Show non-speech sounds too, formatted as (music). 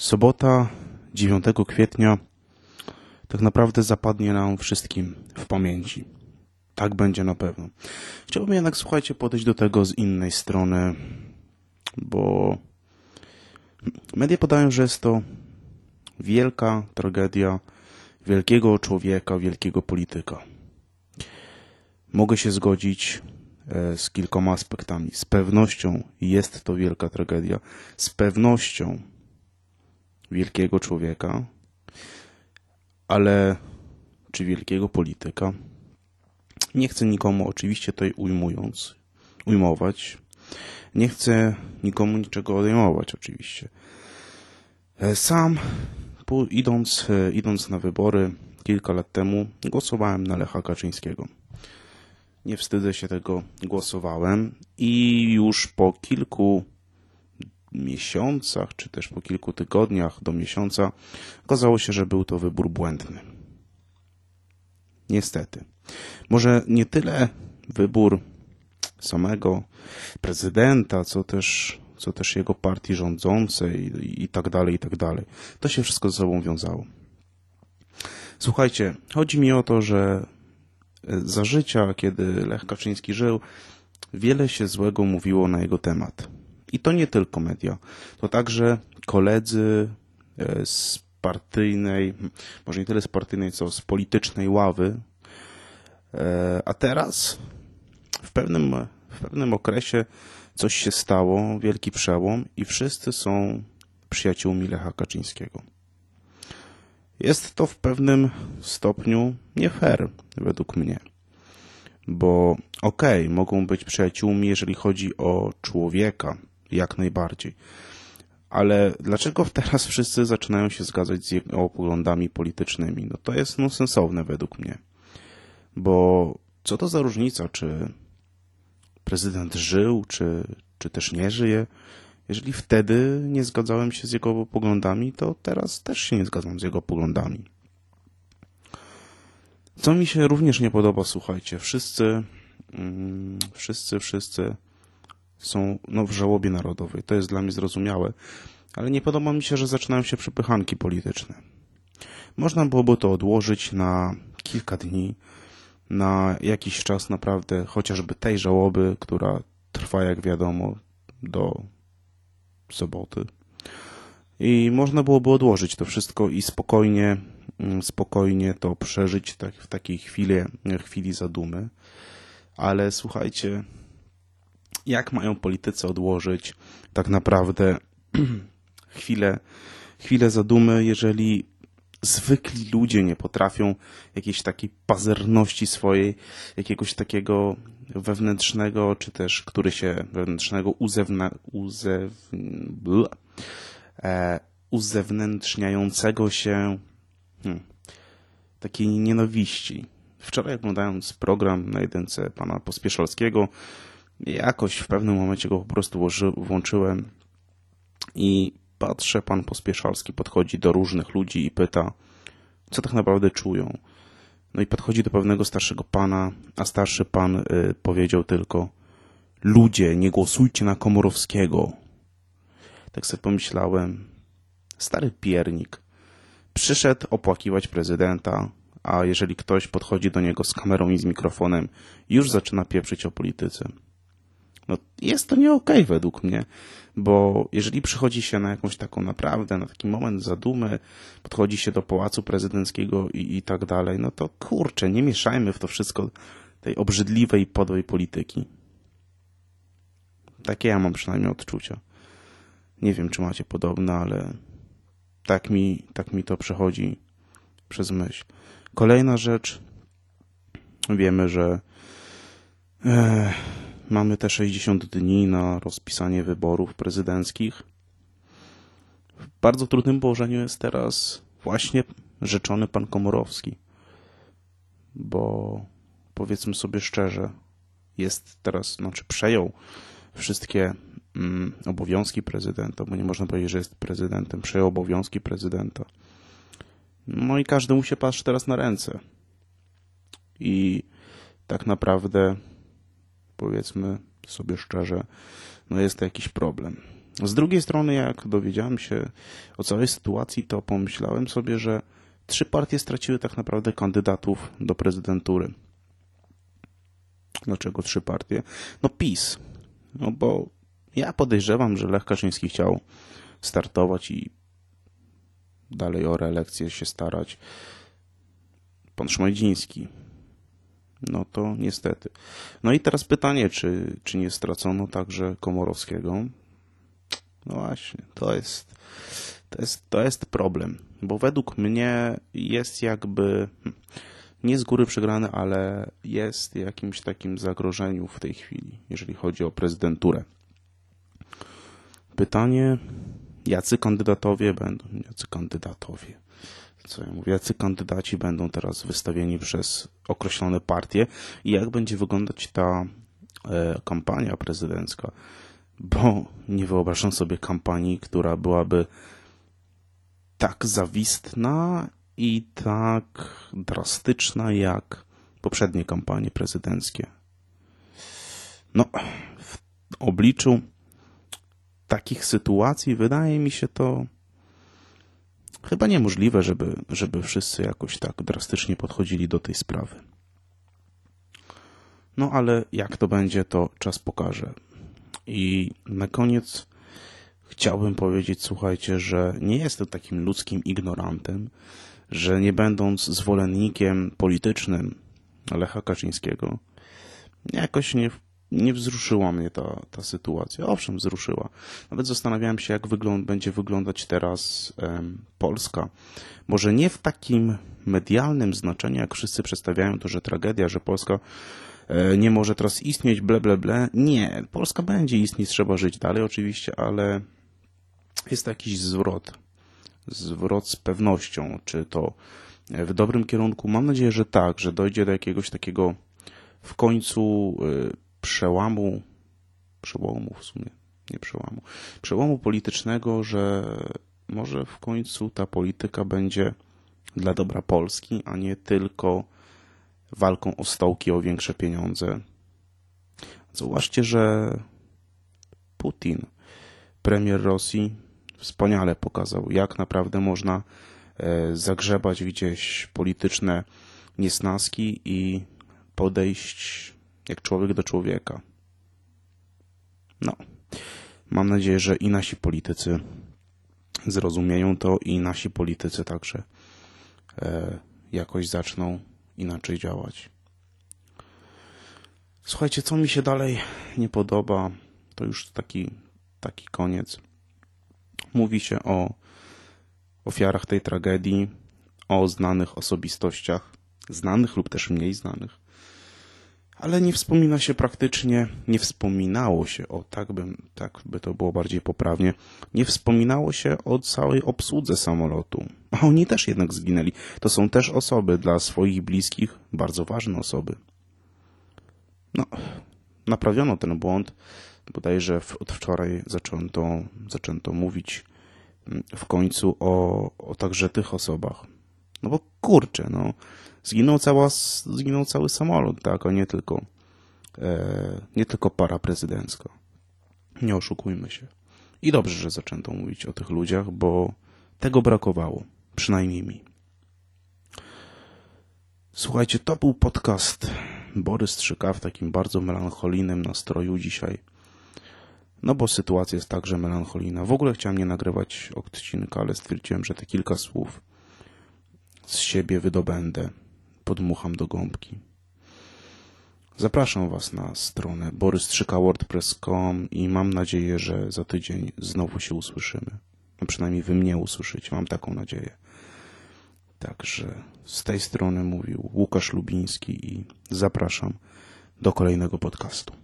Sobota 9 kwietnia tak naprawdę zapadnie nam wszystkim w pamięci. Tak będzie na pewno. Chciałbym jednak, słuchajcie, podejść do tego z innej strony, bo media podają, że jest to wielka tragedia wielkiego człowieka, wielkiego polityka. Mogę się zgodzić e, z kilkoma aspektami. Z pewnością jest to wielka tragedia. Z pewnością wielkiego człowieka, ale czy wielkiego polityka? Nie chcę nikomu oczywiście tutaj ujmując, ujmować. Nie chcę nikomu niczego odejmować oczywiście. E, sam idąc, e, idąc na wybory kilka lat temu głosowałem na Lecha Kaczyńskiego. Nie wstydzę się tego, głosowałem i już po kilku miesiącach, czy też po kilku tygodniach do miesiąca, okazało się, że był to wybór błędny. Niestety. Może nie tyle wybór samego prezydenta, co też, co też jego partii rządzącej i, i tak dalej, i tak dalej. To się wszystko ze sobą wiązało. Słuchajcie, chodzi mi o to, że za życia, kiedy Lech Kaczyński żył, wiele się złego mówiło na jego temat. I to nie tylko media. To także koledzy e, z partyjnej, może nie tyle z partyjnej, co z politycznej ławy. E, a teraz w pewnym, w pewnym okresie coś się stało, wielki przełom i wszyscy są przyjaciółmi Lecha Kaczyńskiego. Jest to w pewnym stopniu nie fair, według mnie. Bo okej, okay, mogą być przyjaciółmi, jeżeli chodzi o człowieka, jak najbardziej. Ale dlaczego (laughs) teraz wszyscy zaczynają się zgadzać z jego poglądami politycznymi? No to jest nonsensowne według mnie. Bo co to za różnica, czy prezydent żył, czy, czy też nie żyje? Jeżeli wtedy nie zgadzałem się z jego poglądami, to teraz też się nie zgadzam z jego poglądami. Co mi się również nie podoba, słuchajcie, wszyscy, mm, wszyscy, wszyscy są no, w żałobie narodowej. To jest dla mnie zrozumiałe, ale nie podoba mi się, że zaczynają się przepychanki polityczne. Można byłoby to odłożyć na kilka dni, na jakiś czas naprawdę, chociażby tej żałoby, która trwa, jak wiadomo, do soboty. I można byłoby odłożyć to wszystko i spokojnie, mm, spokojnie to przeżyć tak, w takiej chwili, chwili zadumy. Ale słuchajcie, jak mają politycy odłożyć tak naprawdę (clears throat) chwilę, chwilę zadumy, jeżeli zwykli ludzie nie potrafią jakiejś takiej pazerności swojej, jakiegoś takiego wewnętrznego, czy też który się wewnętrznego uzewna, uzew, e, uzewnętrzniającego się hmm, takiej nienawiści. Wczoraj oglądając program na jedynce pana Pospieszalskiego, Jakoś w pewnym momencie go po prostu włączyłem i patrzę, pan Pospieszalski podchodzi do różnych ludzi i pyta, co tak naprawdę czują. No i podchodzi do pewnego starszego pana, a starszy pan y, powiedział tylko ludzie, nie głosujcie na Komorowskiego. Tak sobie pomyślałem, stary piernik. Przyszedł opłakiwać prezydenta, a jeżeli ktoś podchodzi do niego z kamerą i z mikrofonem, już zaczyna pieprzyć o polityce. No, jest to nie okej okay według mnie, bo jeżeli przychodzi się na jakąś taką naprawdę, na taki moment zadumy, podchodzi się do pałacu prezydenckiego i, i tak dalej, no to kurczę, nie mieszajmy w to wszystko tej obrzydliwej, podłej polityki. Takie ja mam przynajmniej odczucia. Nie wiem, czy macie podobne, ale tak mi, tak mi to przechodzi przez myśl. Kolejna rzecz. Wiemy, że e, Mamy te 60 dni na rozpisanie wyborów prezydenckich. W bardzo trudnym położeniu jest teraz właśnie rzeczony pan Komorowski, bo powiedzmy sobie szczerze, jest teraz, znaczy przejął wszystkie mm, obowiązki prezydenta, bo nie można powiedzieć, że jest prezydentem, przejął obowiązki prezydenta. No i każdy mu się patrzy teraz na ręce. I tak naprawdę powiedzmy sobie szczerze, no jest to jakiś problem. Z drugiej strony, jak dowiedziałem się o całej sytuacji, to pomyślałem sobie, że trzy partie straciły tak naprawdę kandydatów do prezydentury. Dlaczego trzy partie? No PiS. No bo ja podejrzewam, że Lech Kaczyński chciał startować i dalej o reelekcję się starać. Pan Szmajdziński. No to niestety. No i teraz pytanie, czy, czy nie stracono także Komorowskiego? No właśnie, to jest, to jest, to jest problem, bo według mnie jest jakby hmm, nie z góry przegrany, ale jest jakimś takim zagrożeniu w tej chwili, jeżeli chodzi o prezydenturę. Pytanie, jacy kandydatowie będą, jacy kandydatowie, co ja mówię, jacy kandydaci będą teraz wystawieni przez określone partie i jak będzie wyglądać ta e, kampania prezydencka, bo nie wyobrażam sobie kampanii, która byłaby tak zawistna i tak drastyczna jak poprzednie kampanie prezydenckie. No, w obliczu takich sytuacji wydaje mi się to chyba niemożliwe, żeby, żeby wszyscy jakoś tak drastycznie podchodzili do tej sprawy. No ale jak to będzie, to czas pokaże. I na koniec chciałbym powiedzieć, słuchajcie, że nie jestem takim ludzkim ignorantem, że nie będąc zwolennikiem politycznym Lecha Kaczyńskiego, jakoś nie, nie wzruszyła mnie ta, ta sytuacja. Owszem, wzruszyła. Nawet zastanawiałem się, jak wygląd, będzie wyglądać teraz em, Polska. Może nie w takim medialnym znaczeniu, jak wszyscy przedstawiają to, że tragedia, że Polska e, nie może teraz istnieć, ble, ble, ble. Nie, Polska będzie istnieć, trzeba żyć dalej oczywiście, ale jest to jakiś zwrot zwrot z pewnością, czy to w dobrym kierunku. Mam nadzieję, że tak, że dojdzie do jakiegoś takiego w końcu y, przełamu, przełomu w sumie, nie przełamu, przełomu politycznego, że może w końcu ta polityka będzie dla dobra Polski, a nie tylko walką o stołki, o większe pieniądze. Zauważcie, że Putin, premier Rosji, wspaniale pokazał, jak naprawdę można e, zagrzebać gdzieś polityczne niesnaski i podejść jak człowiek do człowieka. No, mam nadzieję, że i nasi politycy zrozumieją to i nasi politycy także e, jakoś zaczną inaczej działać. Słuchajcie, co mi się dalej nie podoba, to już taki, taki koniec. Mówi się o ofiarach tej tragedii, o znanych osobistościach, znanych lub też mniej znanych, ale nie wspomina się praktycznie, nie wspominało się o, tak by, tak by to było bardziej poprawnie, nie wspominało się o całej obsłudze samolotu. A oni też jednak zginęli. To są też osoby dla swoich bliskich, bardzo ważne osoby. No, naprawiono ten błąd bodajże od wczoraj zaczęto, zaczęto mówić mm, w końcu o, o także tych osobach. No bo kurczę, no, zginął, cała, zginął cały samolot, tak, a nie tylko, e, nie tylko para prezydencka. Nie oszukujmy się. I dobrze, że zaczęto mówić o tych ludziach, bo tego brakowało, przynajmniej mi. Słuchajcie, to był podcast Borys Trzyka w takim bardzo melancholijnym nastroju dzisiaj. No bo sytuacja jest także melancholijna. W ogóle chciałem nie nagrywać odcinka, ale stwierdziłem, że te kilka słów z siebie wydobędę. Podmucham do gąbki. Zapraszam Was na stronę borystrzyka.wordpress.com i mam nadzieję, że za tydzień znowu się usłyszymy. No przynajmniej Wy mnie usłyszycie, mam taką nadzieję. Także z tej strony mówił Łukasz Lubiński i zapraszam do kolejnego podcastu.